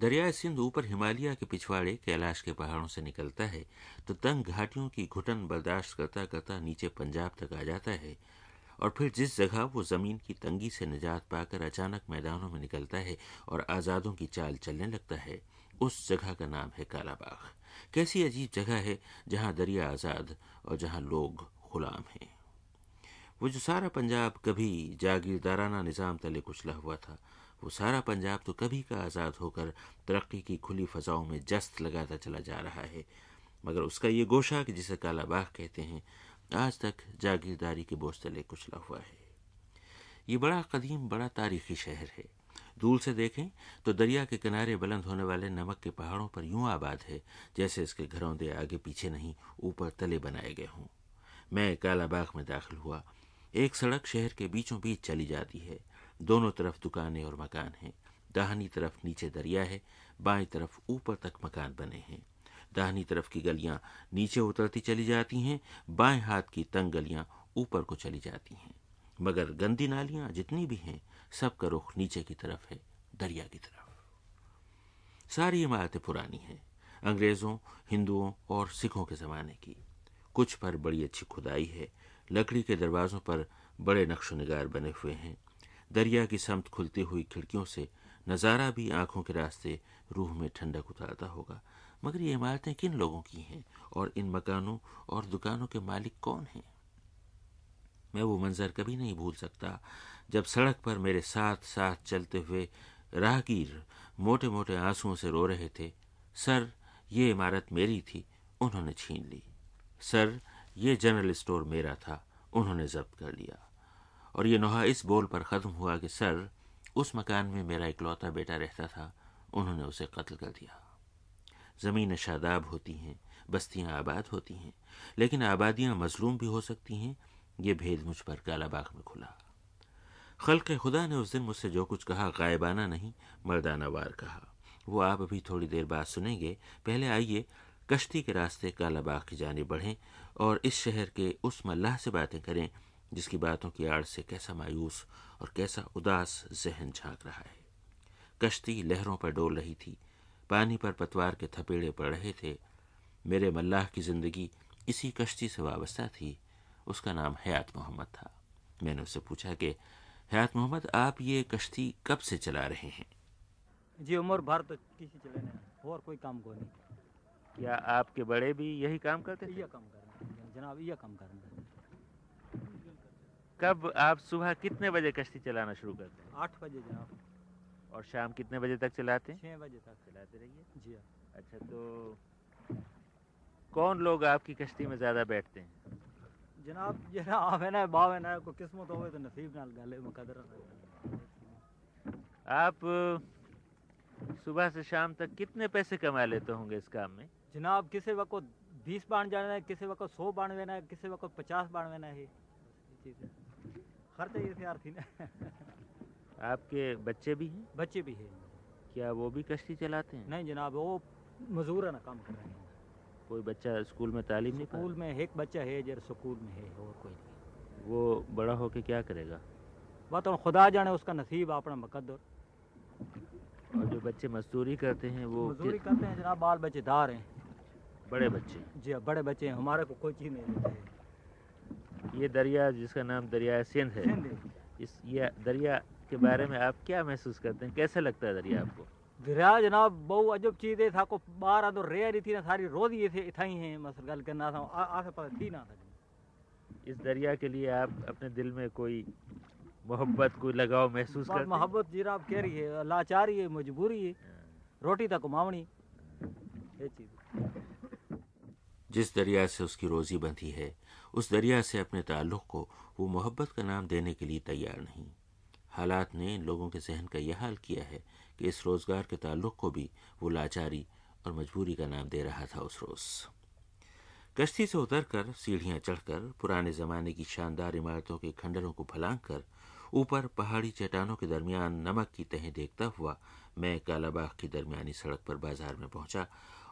دریائے سندھ اوپر ہمالیہ کے پچھواڑے کیلاش کے پہاڑوں سے نکلتا ہے تو تنگ گھاٹیوں کی گھٹن برداشت کرتا کرتا نیچے پنجاب تک آ جاتا ہے اور پھر جس جگہ وہ زمین کی تنگی سے نجات پا کر اچانک میدانوں میں نکلتا ہے اور آزادوں کی چال چلنے لگتا ہے، اس جگہ کا نام ہے کالا باغ کیسی عجیب جگہ ہے جہاں دریا آزاد اور جہاں لوگ غلام ہیں۔ وہ جو سارا پنجاب کبھی جاگیردارانہ نظام تلے کچلا ہوا تھا۔ وہ سارا پنجاب تو کبھی کا آزاد ہو کر ترقی کی کھلی فضاؤں میں جست لگاتا چلا جا رہا ہے۔ مگر اس کا یہ گوشہ کہ جسے کالا باغ کہتے ہیں، آج تک جاگیرداری کے بوجھ تلے کچلا ہوا ہے۔ یہ بڑا قدیم، بڑا تاریخی شہر ہے۔ دور سے دیکھیں تو دریا کے کنارے بلند ہونے والے نمک کے پہاڑوں پر یوں آباد ہے جیسے اس کے گھروں دے آگے پیچھے نہیں، اوپر تلے بنائے گئے ہوں۔ میں کالا باغ میں داخل ہوا۔ ایک سڑک شہر کے بیچوں بیچ چلی جاتی ہے۔ دونوں طرف دکانیں اور مکان ہیں۔ داہنی طرف نیچے دریا ہے، بائیں طرف اوپر تک مکان بنے ہیں۔ داہنی طرف کی گلیاں نیچے اترتی چلی جاتی ہیں، بائیں ہاتھ کی تنگ گلیاں اوپر کو چلی جاتی ہیں۔ مگر گندی نالیاں جتنی بھی ہیں، سب کا رخ نیچے کی طرف ہے، دریا کی طرف۔ ساری عمارتیں پرانی ہیں، انگریزوں، ہندوؤں اور سکھوں کے زمانے کی۔ کچھ پر بڑی اچھی کھدائی ہے، لکڑی کے دروازوں پر بڑے نقش و نگار بنے ہوئے ہیں۔ دریا کی سمت کھلتی ہوئی کھڑکیوں سے نظارہ بھی آنکھوں کے راستے روح میں ٹھنڈک اتارتا ہوگا۔ مگر یہ عمارتیں کن لوگوں کی ہیں اور ان مکانوں اور دکانوں کے مالک کون ہیں؟ میں وہ منظر کبھی نہیں بھول سکتا جب سڑک پر میرے ساتھ ساتھ چلتے ہوئے راہگیر موٹے موٹے آنسوؤں سے رو رہے تھے۔ سر، یہ عمارت میری تھی، انہوں نے چھین لی۔ سر، یہ جنرل اسٹور میرا تھا، انہوں نے ضبط کر لیا۔ اور یہ نوحہ اس بول پر ختم ہوا کہ سر، اس مکان میں میرا اکلوتا بیٹا رہتا تھا، انہوں نے اسے قتل کر دیا۔ زمین شاداب ہوتی ہیں، بستیاں آباد ہوتی ہیں، لیکن آبادیاں مظلوم بھی ہو سکتی ہیں۔ یہ بھید مجھ پر کالا باغ میں کھلا۔ خلق خدا نے اس دن مجھ سے جو کچھ کہا، غائبانہ نہیں، مردانہ وار کہا۔ وہ آپ ابھی تھوڑی دیر بعد سنیں گے۔ پہلے آئیے کشتی کے راستے کالا باغ کی جانب بڑھیں اور اس شہر کے اس ملح سے باتیں کریں۔ جس کی باتوں کی آڑ سے کیسا مایوس اور کیسا اداس ذہن جھانک رہا ہے۔ کشتی لہروں پر ڈول رہی تھی پانی پر پتوار کے تھپیڑے پڑ رہے تھے۔ میرے ملاح کی زندگی اسی کشتی سے وابستہ تھی اس کا نام حیات محمد تھا۔ میں نے اس سے پوچھا کہ حیات محمد آپ یہ کشتی کب سے چلا رہے ہیں؟ جی عمر بھر تو کسی چلے اور کوئی کام کو نہیں۔ کیا آپ کے بڑے بھی یہی کام کرتے یہ کام کرنا جناب یہ کام کرنا۔ کب آپ صبح کتنے بجے کشتی چلانا شروع کرتے ہیں؟ آٹھ بجے جناب۔ اور شام کتنے بجے تک چلاتے ہیں؟ چھ بجے تک چلاتے رہیے۔ جی ہاں۔ اچھا تو کون لوگ آپ کی کشتی میں زیادہ بیٹھتے ہیں؟ جناب یہ نا آپ ہے نا باو ہے نا کوئی قسمت ہوئے تو نصیب نال گلے مقدر آپ صبح سے شام تک کتنے پیسے کما لیتے ہوں گے اس کام میں؟ جناب کسی وقت بیس بان جانا ہے کسی وقت سو بان لینا ہے کسی وقت پچاس بان لینا ہے۔ خرچہ یہ تیار تھی نا۔ آپ کے بچے بھی ہیں؟ بچے بھی ہیں۔ کیا وہ بھی کشتی چلاتے ہیں؟ نہیں جناب وہ مزدور ہے نا کام کر رہے ہیں۔ کوئی بچہ اسکول میں تعلیم نہیں اسکول میں ایک بچہ ہے جر سکول میں ہے اور کوئی نہیں۔ وہ بڑا ہو کے کیا کرے گا؟ وہ تو خدا جانے اس کا نصیب اپنا مقدر۔ اور جو بچے مزدوری کرتے ہیں وہ مزدوری کرتے ہیں جناب بال بچے دار ہیں۔ بڑے بچے جی ہاں بڑے بچے ہیں ہمارے کو کوئی چیز نہیں دیتے۔ یہ دریا جس کا نام دریا سندھ ہے۔ اس یہ دریا کے بارے میں آپ کیا محسوس کرتے ہیں؟ کیسے لگتا ہے دریا آپ کو؟ دریا جناب بہو عجب چیز ہے تھا کو بارہ تو رہ رہی تھی نا ساری روز یہ تھے اتھا ہی ہیں مثلا گل کرنا تھا آسے پاس تھی نہ تھا۔ اس دریا کے لیے آپ اپنے دل میں کوئی محبت کوئی لگاؤ محسوس کرتے ہیں؟ محبت جناب کہہ رہی ہے لاچاری ہے مجبوری ہے روٹی تک کماونی یہ چیز۔ جس دریا سے اس کی روزی بندھی ہے، اس دریا سے اپنے تعلق کو وہ محبت کا نام دینے کے لیے تیار نہیں۔ حالات نے ان لوگوں کے ذہن کا یہ حال کیا ہے کہ اس روزگار کے تعلق کو بھی وہ لاچاری اور مجبوری کا نام دے رہا تھا اس روز۔ کشتی سے اتر کر سیڑھیاں چڑھ کر پرانے زمانے کی شاندار عمارتوں کے کھنڈروں کو پھلانگ کر اوپر پہاڑی چٹانوں کے درمیان نمک کی تہیں دیکھتا ہوا میں کالا باغ کی درمیانی سڑک پر بازار میں پہنچا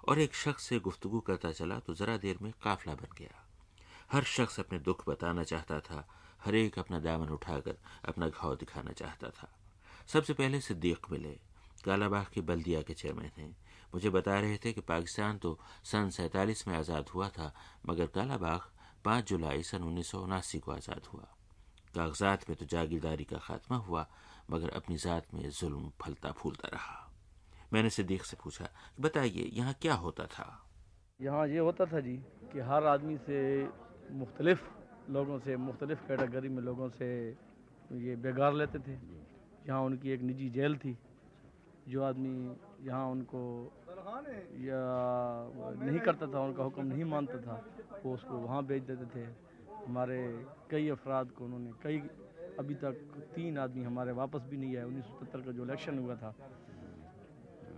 اور ایک شخص سے گفتگو کرتا چلا تو ذرا دیر میں قافلہ بن گیا۔ ہر شخص اپنے دکھ بتانا چاہتا تھا، ہر ایک اپنا دامن اٹھا کر اپنا گھاؤ دکھانا چاہتا تھا۔ سب سے پہلے صدیق ملے کالا باغ کی بلدیہ کے چیئرمین ہیں۔ مجھے بتا رہے تھے کہ پاکستان تو سن سینتالیس میں آزاد ہوا تھا، مگر کالا باغ پانچ جولائی سن انیس سو اناسی کو آزاد ہوا۔ کاغذات میں تو جاگیرداری کا خاتمہ ہوا، مگر اپنی ذات میں ظلم پھلتا پھولتا رہا۔ میں نے صدیق سے پوچھا بتائیے یہاں کیا ہوتا تھا؟ یہاں یہ ہوتا تھا جی کہ ہر آدمی سے مختلف لوگوں سے مختلف کیٹیگری میں لوگوں سے یہ بیگار لیتے تھے۔ جی۔ یہاں ان کی ایک نجی جیل تھی۔ جو آدمی یہاں ان کو یا نہیں کرتا تھا ان کا حکم نہیں مانتا تھا وہ اس کو وہاں بھیج دیتے تھے۔ ہمارے کئی افراد کو انہوں نے کئی ابھی تک تین آدمی ہمارے واپس بھی نہیں آئے۔ انیس سو ستر کا جو الیکشن ہوا تھا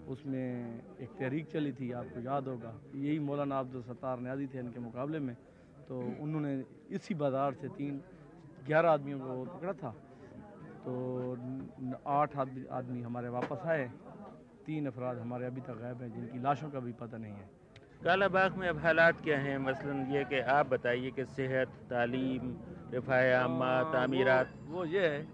اس میں ایک تحریک چلی تھی آپ کو یاد ہوگا۔ یہی مولانا عبدالستار نیازی تھے ان کے مقابلے میں۔ تو انہوں نے اسی بازار سے تین گیارہ آدمیوں کو پکڑا تھا۔ تو آٹھ آدمی ہمارے واپس آئے۔ تین افراد ہمارے ابھی تک غائب ہیں جن کی لاشوں کا بھی پتہ نہیں ہے۔ کالا باغ میں اب حالات کیا ہیں؟ مثلا یہ کہ آپ بتائیے کہ صحت تعلیم رفاہ عامہ تعمیرات۔ وہ یہ ہے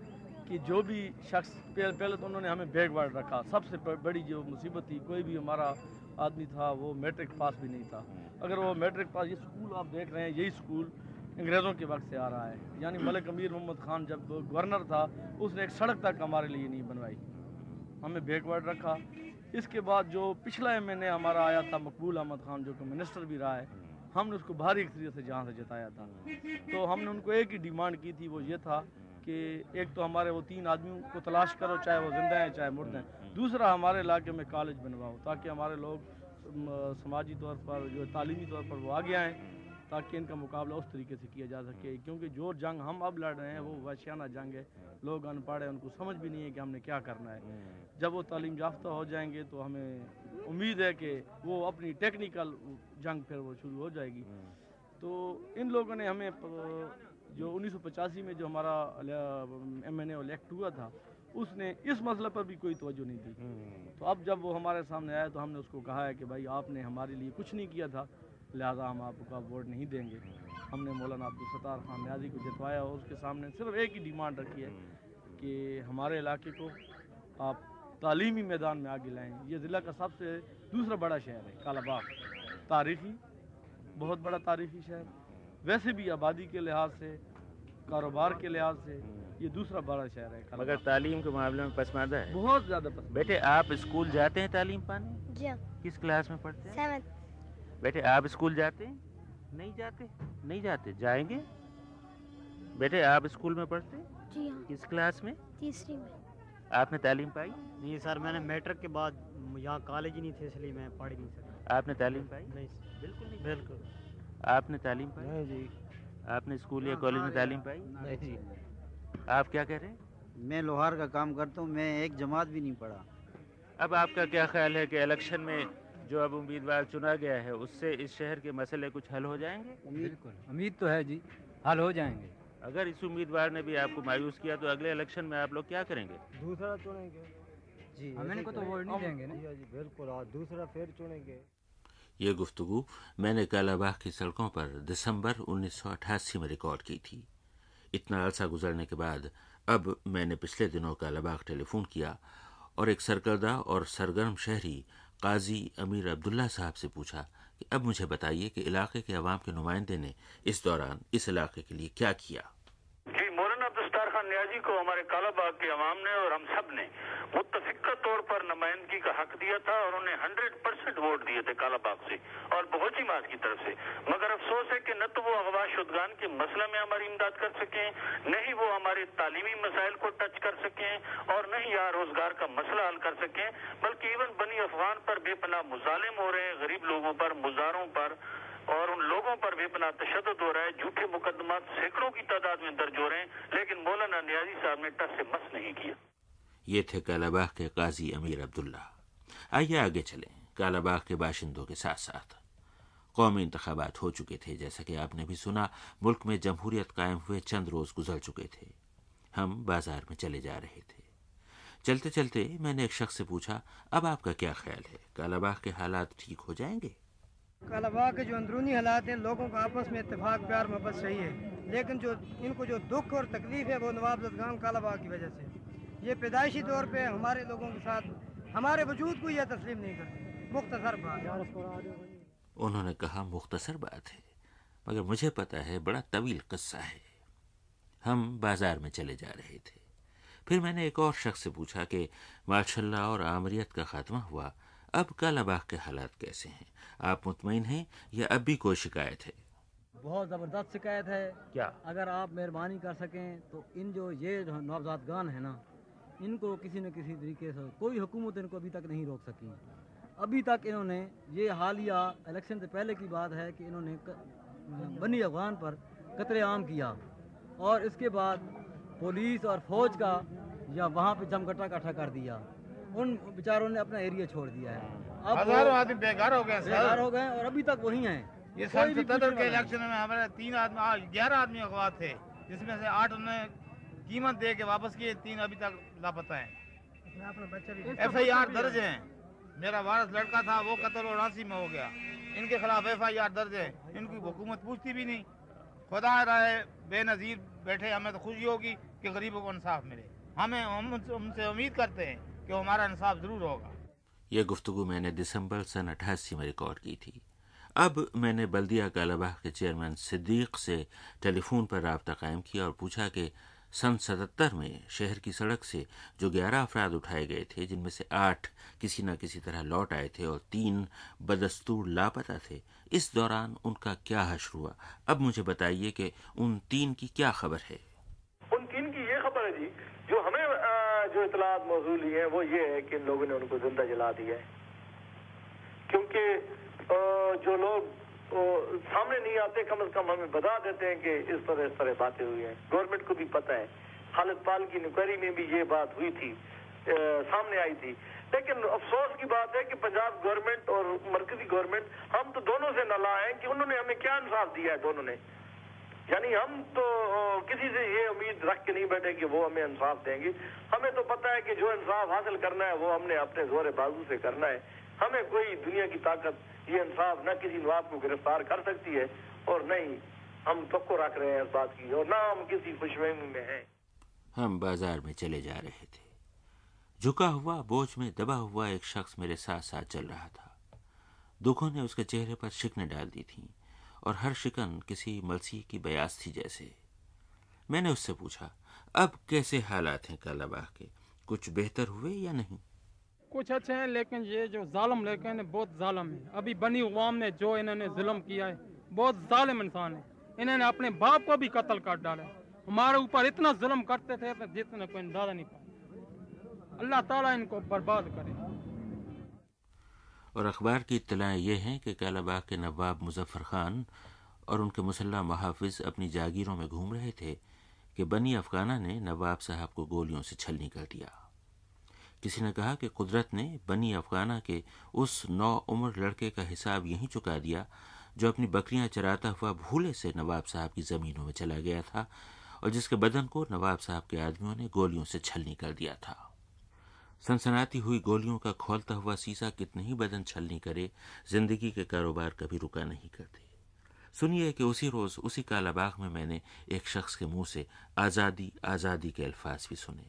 کہ جو بھی شخص پہلے پہلے تو انہوں نے ہمیں بیکورڈ رکھا۔ سب سے بڑی جو مصیبت تھی کوئی بھی ہمارا آدمی تھا وہ میٹرک پاس بھی نہیں تھا۔ اگر وہ میٹرک پاس یہ سکول آپ دیکھ رہے ہیں یہی سکول انگریزوں کے وقت سے آ رہا ہے۔ یعنی ملک امیر محمد خان جب گورنر تھا اس نے ایک سڑک تک ہمارے لیے نہیں بنوائی۔ ہمیں بیک ورڈ رکھا۔ اس کے بعد جو پچھلا ایم این اے ہمارا آیا تھا مقبول احمد خان جو کہ منسٹر بھی رہا ہے ہم نے اس کو بھاری اکثریت سے جہاں سے جتایا تھا۔ تو ہم نے ان کو ایک ہی ڈیمانڈ کی تھی وہ یہ تھا کہ ایک تو ہمارے وہ تین آدمیوں کو تلاش کرو، چاہے وہ زندہ ہیں، چاہے مرد ہیں۔ دوسرا، ہمارے علاقے میں کالج بنواؤ تاکہ ہمارے لوگ سماجی طور پر جو تعلیمی طور پر وہ آگے آئیں تاکہ ان کا مقابلہ اس طریقے سے کیا جا سکے۔ کیونکہ جو جنگ ہم اب لڑ رہے ہیں، وہ وحشیانہ جنگ ہے۔ لوگ ان پڑھ ہیں ان کو سمجھ بھی نہیں ہے کہ ہم نے کیا کرنا ہے۔ جب وہ تعلیم یافتہ ہو جائیں گے تو ہمیں امید ہے کہ وہ اپنی ٹیکنیکل جنگ پھر وہ شروع ہو جائے گی۔ تو ان لوگوں نے ہمیں جو انیس سو پچاسی میں جو ہمارا ایم این اے الیکٹ ہوا تھا اس نے اس مسئلہ پر بھی کوئی توجہ نہیں دی۔ تو اب جب وہ ہمارے سامنے آیا تو ہم نے اس کو کہا ہے کہ بھائی آپ نے ہمارے لیے کچھ نہیں کیا تھا لہذا ہم آپ کا ووٹ نہیں دیں گے۔ ہم نے مولانا عبدالستار خان نیازی کو جتوایا اور اس کے سامنے صرف ایک ہی ڈیمانڈ رکھی ہے کہ ہمارے علاقے کو آپ تعلیمی میدان میں آگے لائیں۔ یہ ضلع کا سب سے دوسرا بڑا شہر ہے کالاباغ۔ تاریخی بہت بڑا تاریخی شہر۔ ویسے بھی آبادی کے لحاظ سے کاروبار کے لحاظ سے یہ دوسرا بڑا شہر ہے مگر تعلیم کے معاملے میں پسماندہ ہے۔ بہت زیادہ پسماندہ۔ بیٹے آپ اسکول جاتے ہیں تعلیم پانے؟ جی۔ کس کلاس میں پڑھتے ہیں؟ سیونتھ۔ بیٹے آپ اسکول جاتے ہیں؟ نہیں جاتے۔ نہیں جاتے۔ جائیں گے؟ بیٹے آپ اسکول میں پڑھتے ہیں؟ جی ہاں۔ کس کلاس میں؟ تیسری میں۔ آپ نے تعلیم پائی؟ نہیں سر میں نے میٹرک کے بعد یہاں کالج ہی نہیں تھے اس لیے میں پڑھ نہیں سکا۔ آپ نے تعلیم پائی؟ نہیں بالکل نہیں۔ بالکل۔ آپ نے تعلیم پائی؟ جی۔ آپ نے اسکول یا کالج میں تعلیم پائی؟ نہیں جی۔ آپ کیا کہہ رہے ہیں؟ میں لوہار کا کام کرتا ہوں میں ایک جماعت بھی نہیں پڑھا۔ اب آپ کا کیا خیال ہے کہ الیکشن میں جو اب امیدوار چنا گیا ہے اس سے اس شہر کے مسئلے کچھ حل ہو جائیں گے؟ بالکل۔ امید تو ہے جی حل ہو جائیں گے۔ اگر اس امیدوار نے بھی آپ کو مایوس کیا تو اگلے الیکشن میں آپ لوگ کیا کریں گے؟ دوسرا چنیں گے۔ جی ہم ان کو تو ووٹ نہیں دیں گے نا۔ جی، ہاں جی، بالکل۔ دوسرا پھر چنیں گے۔ یہ گفتگو میں نے کالا باغ کی سڑکوں پر دسمبر انیس سو اٹھاسی میں ریکارڈ کی تھی۔ اتنا عرصہ گزرنے کے بعد اب میں نے پچھلے دنوں کالا باغ ٹیلی فون کیا اور ایک سرکردہ اور سرگرم شہری قاضی امیر عبداللہ صاحب سے پوچھا کہ اب مجھے بتائیے کہ علاقے کے عوام کے نمائندے نے اس دوران اس علاقے کے لیے کیا کیا۔ جی کو ہمارے کالا باغ کے عوام نے اور ہم سب نے متفقہ طور پر نمائندگی کا حق دیا تھا اور انہیں ہنڈریڈ پرسینٹ ووٹ دیے تھے کالا باغ سے اور بہت ہی مات کی طرف سے۔ مگر افسوس ہے کہ نہ تو وہ اغوا شدگان کے مسئلہ میں ہماری امداد کر سکیں، نہ ہی وہ ہمارے تعلیمی مسائل کو ٹچ کر سکیں اور نہ ہی یہاں روزگار کا مسئلہ حل کر سکیں، بلکہ ایون بنی افغان پر بے پناہ مظالم ہو رہے ہیں، غریب لوگوں پر، مزاروں پر۔ اور ان لوگوں پر بھی اپنا تشدد ہو رہا ہے۔ جھوٹے مقدمات سینکڑوں کی تعداد میں درج ہو رہے ہیں، لیکن مولانا نیازی صاحب نے ٹس سے مس نہیں کیا۔ یہ تھے کالا باغ کے قاضی امیر عبداللہ۔ آئیے آگے چلیں۔ کالا باغ کے باشندوں کے ساتھ ساتھ۔ قومی انتخابات ہو چکے تھے، جیسا کہ آپ نے بھی سنا، ملک میں جمہوریت قائم ہوئے چند روز گزر چکے تھے۔ ہم بازار میں چلے جا رہے تھے۔ چلتے چلتے میں نے ایک شخص سے پوچھا، اب آپ کا کیا خیال ہے؟ کالا باغ کے حالات ٹھیک ہو جائیں گے؟ کالابا کے جو اندرونی حالات ہیں، لوگوں کو آپس میں اتفاق، پیار، محبت صحیح ہے۔ لیکن جو ان کو جو دکھ اور تکلیف ہے، وہ نواب زدگان کالبا کی وجہ سے۔ یہ پیدائشی طور پہ ہمارے لوگوں کے ساتھ، ہمارے وجود کو یہ تسلیم نہیں کرتے۔ مختصر بات۔ انہوں نے کہا، مختصر بات ہے، مگر مجھے پتا ہے، بڑا طویل قصہ ہے۔ ہم بازار میں چلے جا رہے تھے۔ پھر میں نے ایک اور شخص سے پوچھا کہ ماشاء اللہ اور آمریت کا خاتمہ ہوا۔ اب کالا باغ کے حالات کیسے ہیں؟ آپ مطمئن ہیں یا اب بھی کوئی شکایت ہے؟ بہت زبردست شکایت ہے۔ کیا؟ اگر آپ مہربانی کر سکیں تو ان جو یہ نوزاد گان ہیں نا ان کو کسی نہ کسی طریقے سے کوئی حکومت ان کو ابھی تک نہیں روک سکی۔ ابھی تک انہوں نے یہ حالیہ الیکشن سے پہلے کی بات ہے کہ انہوں نے بنی افغان پر قطر عام کیا۔ اور اس کے بعد پولیس اور فوج کا یا وہاں پہ جمگٹا کٹھا کر دیا۔ ان بیچاروں نے اپنا ایریا چھوڑ دیا ہے. ہاں. ہزاروں آدمی بیکار ہو گئے بیکار ہو گئے اور ابھی تک وہی ہیں. یہ سن تدر کے الیکشن میں ہمارے تین آدمی گیارہ آدمی اغوا تھے جس میں سے آٹھ انہیں قیمت دے کے واپس کیے تین ابھی تک لاپتہ ہیں. ایف آئی آر درج ہیں. میرا وارث لڑکا تھا وہ قتل اور رانسی میں ہو گیا. ان کے خلاف ایف آئی آر درج ہے ان کی حکومت پوچھتی بھی نہیں. خدا رائے بے نظیر بیٹھے ہمیں تو خوشی ہوگی کہ غریبوں کو انصاف ملے. ہمیں ہم ان سے امید کرتے ہیں. کہ ہمارا انصاف ضرور ہوگا۔ یہ گفتگو میں نے دسمبر سن اٹھاسی میں ریکارڈ کی تھی۔ اب میں نے بلدیہ کالبہ کے چیئرمین صدیق سے ٹیلی فون پر رابطہ قائم کیا اور پوچھا کہ سن ستتر میں شہر کی سڑک سے جو گیارہ افراد اٹھائے گئے تھے، جن میں سے آٹھ کسی نہ کسی طرح لوٹ آئے تھے اور تین بدستور لاپتہ تھے، اس دوران ان کا کیا حشر ہوا؟ اب مجھے بتائیے کہ ان تین کی کیا خبر ہے؟ اطلاعات موضوع لی ہیں وہ یہ ہے کہ ان لوگوں نے ان کو زندہ جلا دیا ہے۔ کیونکہ جو لوگ سامنے نہیں آتے، کم از کم ہمیں بتا دیتے ہیں کہ اس طرح اس طرح باتیں ہوئی ہیں۔ گورنمنٹ کو بھی پتہ ہے۔ خالد پال کی نکری میں بھی یہ بات ہوئی تھی سامنے آئی تھی۔ لیکن افسوس کی بات ہے کہ پنجاب گورنمنٹ اور مرکزی گورنمنٹ ہم تو دونوں سے نلا ہیں کہ انہوں نے ہمیں کیا انصاف دیا ہے، دونوں نے۔ یعنی ہم تو کسی سے یہ امید رکھ کے نہیں بیٹھے کہ وہ ہمیں انصاف دیں گے۔ ہمیں تو پتہ ہے کہ جو انصاف حاصل کرنا ہے وہ ہم نے اپنے زور بازو سے کرنا ہے۔ ہمیں کوئی دنیا کی طاقت، یہ انصاف نہ کسی نواب کو گرفتار کر سکتی ہے اور نہ ہی ہم توقع رکھ رہے ہیں اس بات کی اور نہ ہم کسی خوش میں ہیں۔ ہم بازار میں چلے جا رہے تھے۔ جھکا ہوا، بوجھ میں دبا ہوا ایک شخص میرے ساتھ ساتھ چل رہا تھا۔ دکھوں نے اس کے چہرے پر شکن ڈال دی تھیں۔ اور ہر شکن کسی ملسی کی بیاس تھی جیسے۔ میں نے اس سے پوچھا، اب کیسے حالات ہیں کالاباغ کے؟ کچھ بہتر ہوئے یا نہیں؟ کچھ اچھے ہیں، لیکن یہ جو ظالم لیکن بہت ظالم ہے ابھی بنی عوام نے جو انہوں نے ظلم کیا ہے، بہت ظالم انسان ہے انہوں نے اپنے باپ کو بھی قتل کر ڈالا ہمارے اوپر اتنا ظلم کرتے تھے جتنا کوئی اندازہ نہیں پا اللہ تعالیٰ ان کو برباد کرے۔ اور اخبار کی اطلاعیں یہ ہیں کہ کالا باغ کے نواب مظفر خان اور ان کے مسلح محافظ اپنی جاگیروں میں گھوم رہے تھے کہ بنی افغانہ نے نواب صاحب کو گولیوں سے چھلنی کر دیا۔ کسی نے کہا کہ قدرت نے بنی افغانہ کے اس نو عمر لڑکے کا حساب یہیں چکا دیا جو اپنی بکریاں چراتا ہوا بھولے سے نواب صاحب کی زمینوں میں چلا گیا تھا اور جس کے بدن کو نواب صاحب کے آدمیوں نے گولیوں سے چھلنی کر دیا تھا۔ سنسناتی ہوئی گولیوں کا کھولتا ہوا سیسا کتنے ہی بدن چھلنی کرے، زندگی کے کاروبار کبھی رکا نہیں کرتے۔ سنیے کہ اسی روز، اسی کالا باغ میں میں نے ایک شخص کے منہ سے آزادی آزادی کے الفاظ بھی سنے۔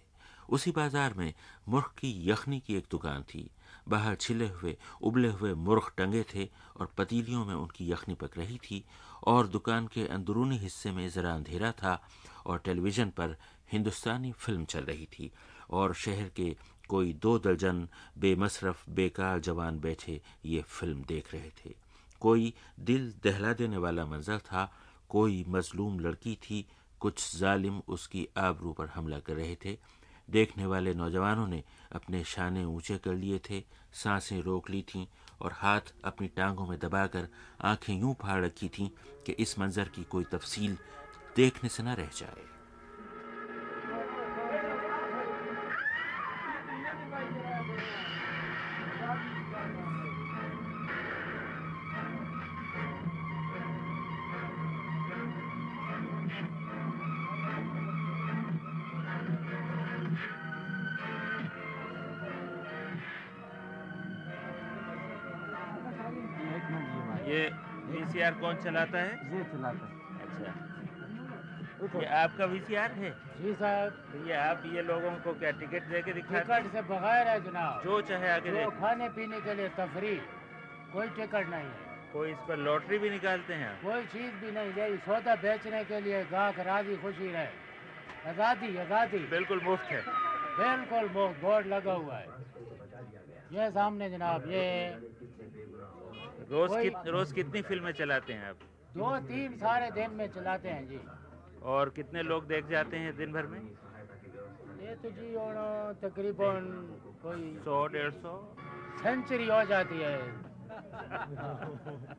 اسی بازار میں مرغ کی یخنی کی ایک دکان تھی۔ باہر چھلے ہوئے، ابلے ہوئے مرغ ٹنگے تھے اور پتیلیوں میں ان کی یخنی پک رہی تھی۔ اور دکان کے اندرونی حصے میں ذرا اندھیرا تھا اور ٹیلی ویژن پر ہندوستانی فلم چل رہی تھی۔ اور شہر کے کوئی دو درجن بے مصرف بیکار جوان بیٹھے یہ فلم دیکھ رہے تھے۔ کوئی دل دہلا دینے والا منظر تھا، کوئی مظلوم لڑکی تھی، کچھ ظالم اس کی آبرو پر حملہ کر رہے تھے۔ دیکھنے والے نوجوانوں نے اپنے شانے اونچے کر لیے تھے، سانسیں روک لی تھیں اور ہاتھ اپنی ٹانگوں میں دبا کر آنکھیں یوں پھاڑ رکھی تھیں کہ اس منظر کی کوئی تفصیل دیکھنے سے نہ رہ جائے۔ سی آر کون چلاتا ہے جی چلاتا ہے اچھا یہ آپ کا وی سی آر ہے جی صاحب یہ آپ یہ لوگوں کو کیا ٹکٹ دے کے دکھا ٹکٹ سے بغیر ہے جناب جو چاہے آگے جو کھانے پینے کے لیے تفریح کوئی ٹکٹ نہیں ہے کوئی اس پر لوٹری بھی نکالتے ہیں کوئی چیز بھی نہیں یہ سودا بیچنے کے لیے گاہک راضی خوشی رہے آزادی آزادی بالکل مفت ہے بالکل بورڈ لگا ہوا ہے یہ سامنے جناب یہ روز روز کتنی فلمیں چلاتے ہیں آپ؟ دو تین سارے دن میں چلاتے ہیں جی۔ اور کتنے لوگ دیکھ جاتے ہیں دن بھر میں؟ یہ تو جی اور تقریباً کوئی سو ڈیڑھ سو؟ سینچری ہو جاتی ہے۔